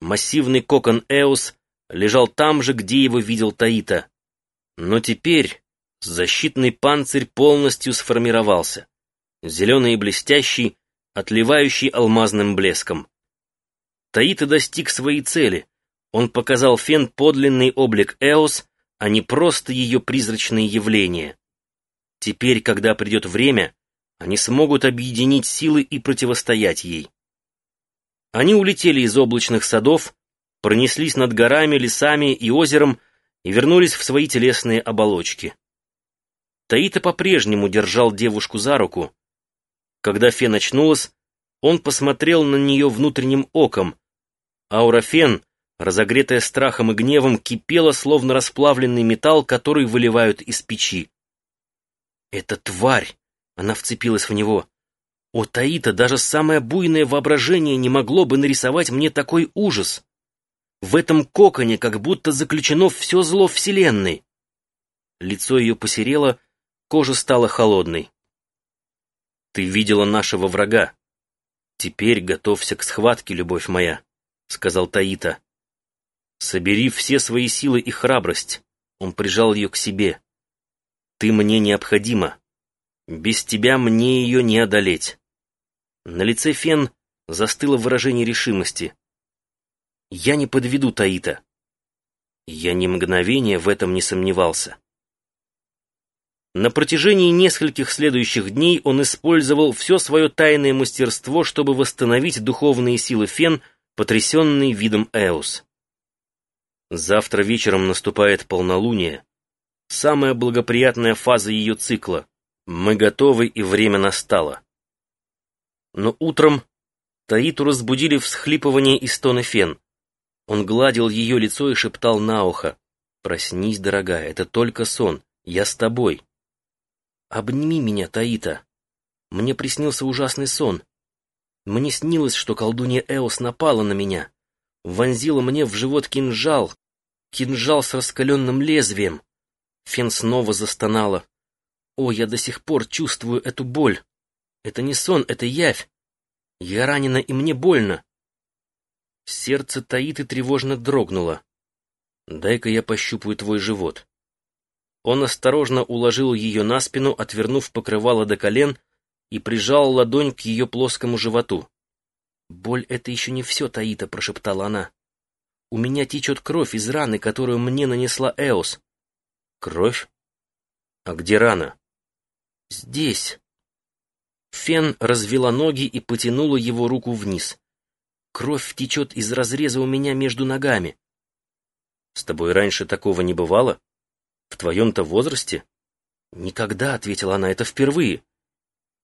Массивный кокон Эос лежал там же, где его видел Таита. Но теперь защитный панцирь полностью сформировался. Зеленый и блестящий, отливающий алмазным блеском. Таита достиг своей цели. Он показал Фен подлинный облик Эос, а не просто ее призрачные явления. Теперь, когда придет время, они смогут объединить силы и противостоять ей. Они улетели из облачных садов, пронеслись над горами, лесами и озером и вернулись в свои телесные оболочки. Таита по-прежнему держал девушку за руку. Когда Фен очнулась, он посмотрел на нее внутренним оком. Аура Фен, разогретая страхом и гневом, кипела, словно расплавленный металл, который выливают из печи. «Это тварь!» — она вцепилась в него. «О, Таита, даже самое буйное воображение не могло бы нарисовать мне такой ужас!» В этом коконе как будто заключено все зло Вселенной. Лицо ее посерело, кожа стала холодной. «Ты видела нашего врага. Теперь готовься к схватке, любовь моя», — сказал Таита. «Собери все свои силы и храбрость». Он прижал ее к себе. «Ты мне необходима. Без тебя мне ее не одолеть». На лице Фен застыло выражение решимости. Я не подведу Таита. Я ни мгновения в этом не сомневался. На протяжении нескольких следующих дней он использовал все свое тайное мастерство, чтобы восстановить духовные силы Фен, потрясенный видом Эус. Завтра вечером наступает полнолуние, самая благоприятная фаза ее цикла. Мы готовы, и время настало. Но утром Таиту разбудили всхлипывание и стоны Фен. Он гладил ее лицо и шептал на ухо. «Проснись, дорогая, это только сон. Я с тобой». «Обними меня, Таита. Мне приснился ужасный сон. Мне снилось, что колдунья Эос напала на меня, вонзила мне в живот кинжал, кинжал с раскаленным лезвием. Фен снова застонала. О, я до сих пор чувствую эту боль. Это не сон, это явь. Я ранена, и мне больно. Сердце Таиты тревожно дрогнуло. «Дай-ка я пощупаю твой живот». Он осторожно уложил ее на спину, отвернув покрывало до колен, и прижал ладонь к ее плоскому животу. «Боль — это еще не все, Таита», — прошептала она. «У меня течет кровь из раны, которую мне нанесла Эос». «Кровь? А где рана?» «Здесь». Фен развела ноги и потянула его руку вниз. Кровь течет из разреза у меня между ногами. С тобой раньше такого не бывало? В твоем-то возрасте? Никогда, — ответила она, — это впервые.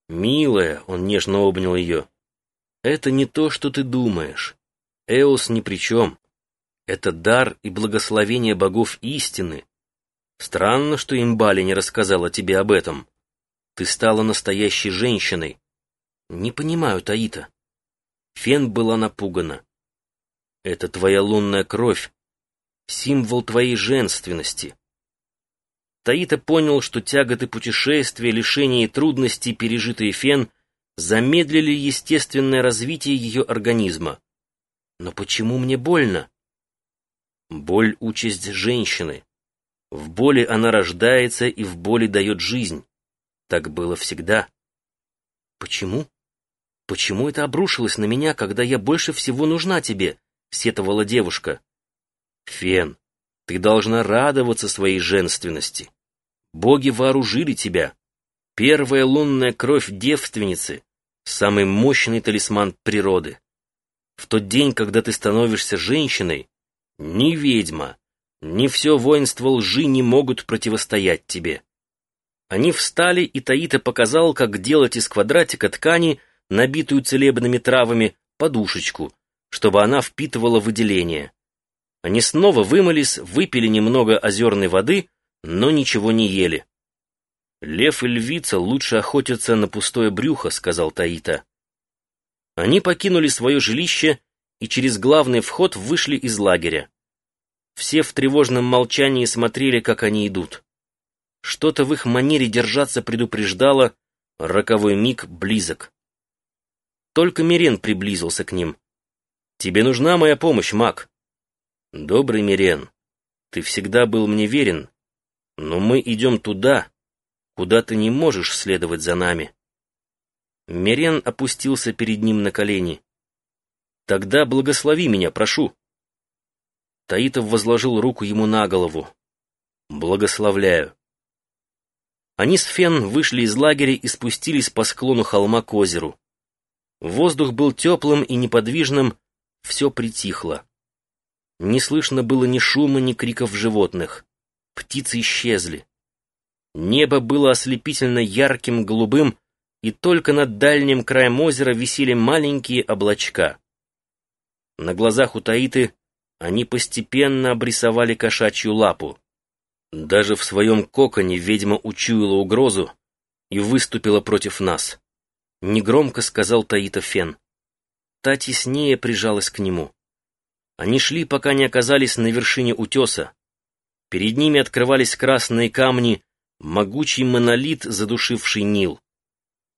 Милая, — он нежно обнял ее, — это не то, что ты думаешь. Эос ни при чем. Это дар и благословение богов истины. Странно, что Имбали не рассказала тебе об этом. Ты стала настоящей женщиной. Не понимаю, Таита. Фен была напугана. «Это твоя лунная кровь, символ твоей женственности». Таита понял, что тяготы путешествия, лишения и трудности, пережитые Фен, замедлили естественное развитие ее организма. «Но почему мне больно?» Боль — участь женщины. В боли она рождается и в боли дает жизнь. Так было всегда. Почему? «Почему это обрушилось на меня, когда я больше всего нужна тебе?» — сетовала девушка. «Фен, ты должна радоваться своей женственности. Боги вооружили тебя. Первая лунная кровь девственницы — самый мощный талисман природы. В тот день, когда ты становишься женщиной, ни ведьма, ни все воинство лжи не могут противостоять тебе». Они встали, и Таита показал, как делать из квадратика ткани — набитую целебными травами, подушечку, чтобы она впитывала выделение. Они снова вымылись, выпили немного озерной воды, но ничего не ели. «Лев и львица лучше охотятся на пустое брюхо», — сказал Таита. Они покинули свое жилище и через главный вход вышли из лагеря. Все в тревожном молчании смотрели, как они идут. Что-то в их манере держаться предупреждало, роковой миг близок. Только Мирен приблизился к ним. Тебе нужна моя помощь, маг. Добрый Мирен, ты всегда был мне верен, но мы идем туда, куда ты не можешь следовать за нами. Мирен опустился перед ним на колени. Тогда благослови меня, прошу. Таитов возложил руку ему на голову. Благословляю. Они с Фен вышли из лагеря и спустились по склону холма к озеру. Воздух был теплым и неподвижным, все притихло. Не слышно было ни шума, ни криков животных. Птицы исчезли. Небо было ослепительно ярким, голубым, и только над дальним краем озера висели маленькие облачка. На глазах у Таиты они постепенно обрисовали кошачью лапу. Даже в своем коконе ведьма учуяла угрозу и выступила против нас. Негромко сказал Таита Фен. Та теснее прижалась к нему. Они шли, пока не оказались на вершине утеса. Перед ними открывались красные камни, могучий монолит, задушивший Нил.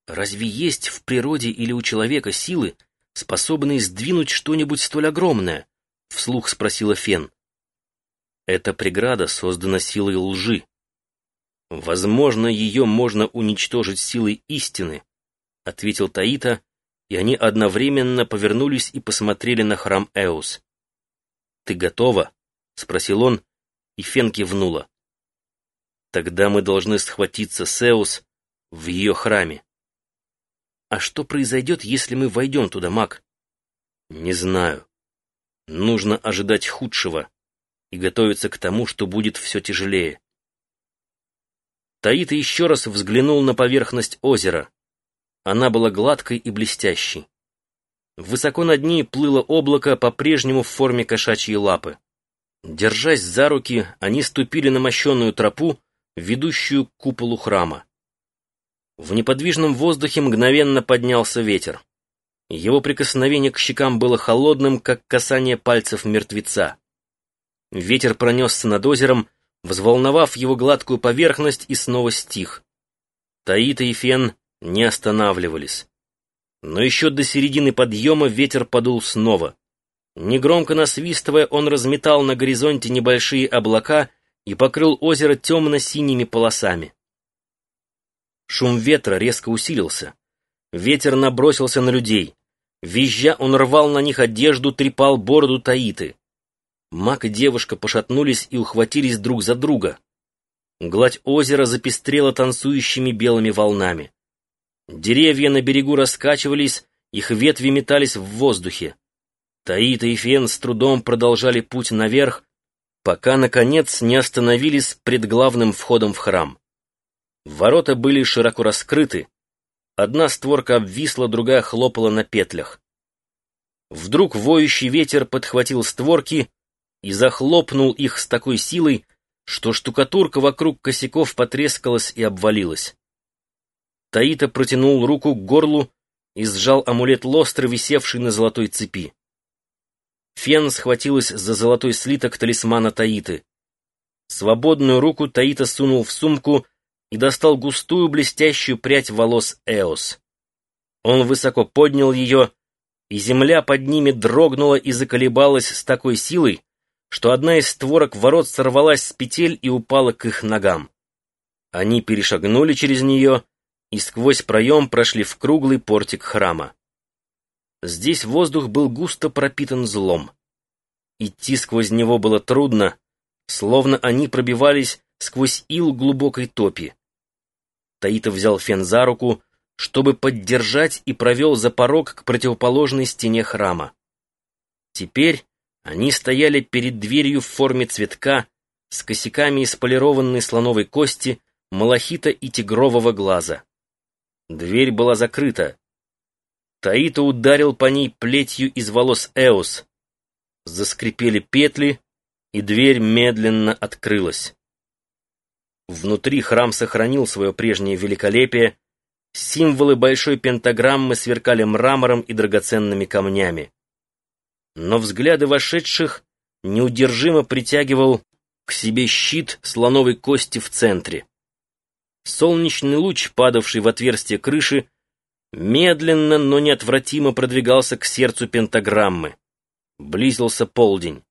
Разве есть в природе или у человека силы, способные сдвинуть что-нибудь столь огромное? Вслух спросила Фен. Эта преграда создана силой лжи. Возможно, ее можно уничтожить силой истины, ответил Таита, и они одновременно повернулись и посмотрели на храм Эус. «Ты готова?» — спросил он, и Фен кивнула. «Тогда мы должны схватиться с Эус в ее храме». «А что произойдет, если мы войдем туда, маг?» «Не знаю. Нужно ожидать худшего и готовиться к тому, что будет все тяжелее. Таита еще раз взглянул на поверхность озера. Она была гладкой и блестящей. Высоко над ней плыло облако, по-прежнему в форме кошачьей лапы. Держась за руки, они ступили на мощенную тропу, ведущую к куполу храма. В неподвижном воздухе мгновенно поднялся ветер. Его прикосновение к щекам было холодным, как касание пальцев мертвеца. Ветер пронесся над озером, взволновав его гладкую поверхность, и снова стих. Таита и Фен не останавливались. Но еще до середины подъема ветер подул снова. Негромко насвистывая, он разметал на горизонте небольшие облака и покрыл озеро темно-синими полосами. Шум ветра резко усилился. Ветер набросился на людей. Визжа он рвал на них одежду, трепал бороду Таиты. Мак и девушка пошатнулись и ухватились друг за друга. Гладь озера запестрела танцующими белыми волнами. Деревья на берегу раскачивались, их ветви метались в воздухе. Таита и Фен с трудом продолжали путь наверх, пока, наконец, не остановились пред главным входом в храм. Ворота были широко раскрыты, Одна створка обвисла, другая хлопала на петлях. Вдруг воющий ветер подхватил створки и захлопнул их с такой силой, что штукатурка вокруг косяков потрескалась и обвалилась. Таита протянул руку к горлу и сжал амулет лостры, висевший на золотой цепи. Фен схватилась за золотой слиток талисмана Таиты. Свободную руку Таита сунул в сумку и достал густую блестящую прядь волос Эос. Он высоко поднял ее, и земля под ними дрогнула и заколебалась с такой силой, что одна из створок ворот сорвалась с петель и упала к их ногам. Они перешагнули через нее и сквозь проем прошли в круглый портик храма. Здесь воздух был густо пропитан злом. Идти сквозь него было трудно, словно они пробивались сквозь ил глубокой топи. Таита взял Фен за руку, чтобы поддержать и провел за порог к противоположной стене храма. Теперь они стояли перед дверью в форме цветка с косяками из полированной слоновой кости, малахита и тигрового глаза. Дверь была закрыта. Таита ударил по ней плетью из волос Эос. Заскрипели петли, и дверь медленно открылась. Внутри храм сохранил свое прежнее великолепие, символы большой пентаграммы сверкали мрамором и драгоценными камнями. Но взгляды вошедших неудержимо притягивал к себе щит слоновой кости в центре. Солнечный луч, падавший в отверстие крыши, медленно, но неотвратимо продвигался к сердцу пентаграммы. Близился полдень.